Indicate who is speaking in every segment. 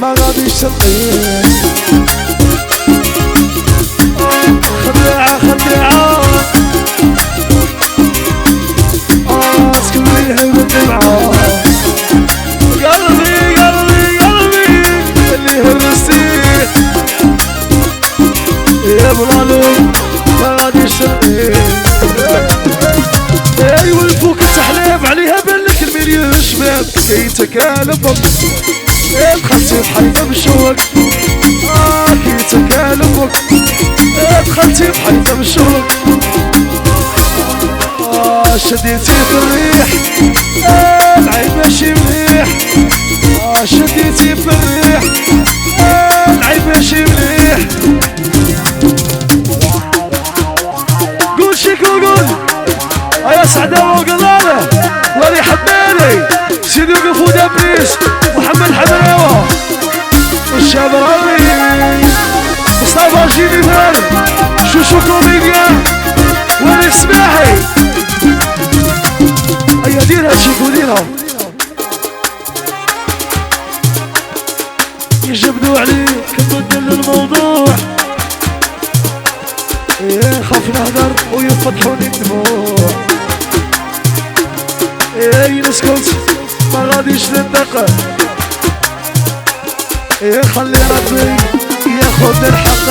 Speaker 1: my love is capisci bene كي تكالبك دخلتي بحيطة بالشوق آه كي تكالبك دخلتي بحيطة بالشوق آه شديتي في الريح. آه ماشي مليح. آه شديتي في الريح. آه ماشي مليح. قول شيكو قول يا سعداء وقلاله ولي حبيني سيدي وقف ودبريس محمد حماوة الشبراوي مصطفى جيني ثاني شوشو كوميديا ولي السماحي ايا ديرها شيكو ديرها يجبدوا عليك نبدل الموضوع. إيه خاف نهدر ويفتحوني الدموع إيه نسكت ما غاديش نندق إيه خلي ربي ياخد الحق.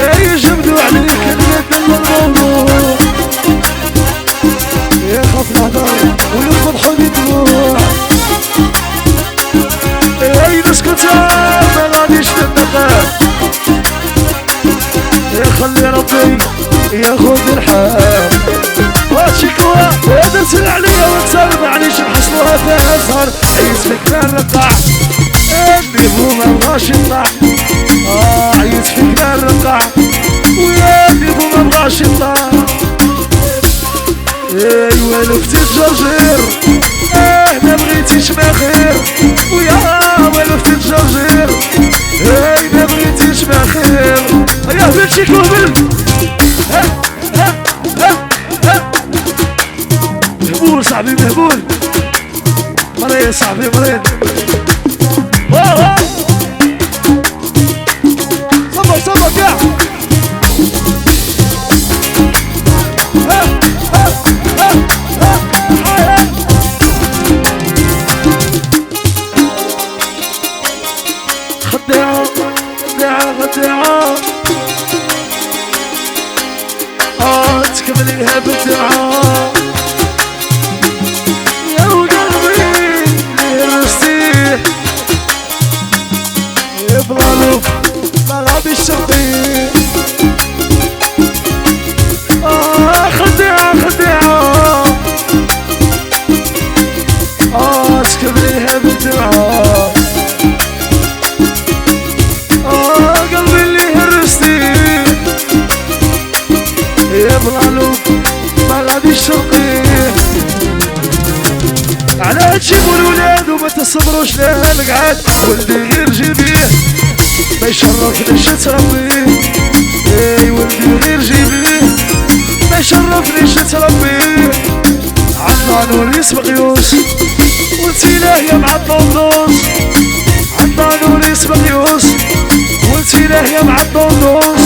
Speaker 1: إيه يجبدوا عليك نبدل الموضوع إيه خاف نهدر ويفتحوني الدموع إيه نسكت ما غاديش نندق يخلي ربي ياخذ الحال وشكوى ودرس عليا وتسال معليش نحصلوها فيها صار عيس فيك الرقع اللي هو ما بغاش يطلع. آه عيس فيك الرقع ويا اللي ما بغاش يطلع. ايوا لفتي الجرجير آه ما بغيتيش ما خير. ويا ولفتي الجرجير مهبول صاحبي مهبول. مريض صاحبي مريض صبر صبر ها خديعة خديعة خديعة آه تكمليها بالدعاء يا ما غادي الشرقي على هادشي قول ولاد وما تصبروش لا القعاد ولدي غير جيبيه ما يشرفنيش تربيه اي ولدي غير جيبيه ما يشرفنيش تربيه عطنا نور يسبق يوس وانتي لاهية مع الطندوس عطنا نور يسبق يوس وانتي لاهية مع الطندوس